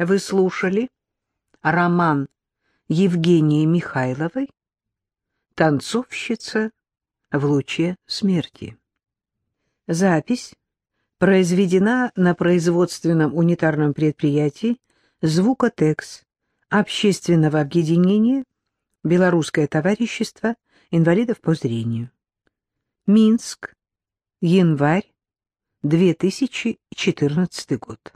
Вы слушали роман Евгении Михайловой «Танцовщица в луче смерти». Запись произведена на производственном унитарном предприятии «Звукотекс» общественного объединения «Белорусское товарищество инвалидов по зрению». Минск, январь 2014 год.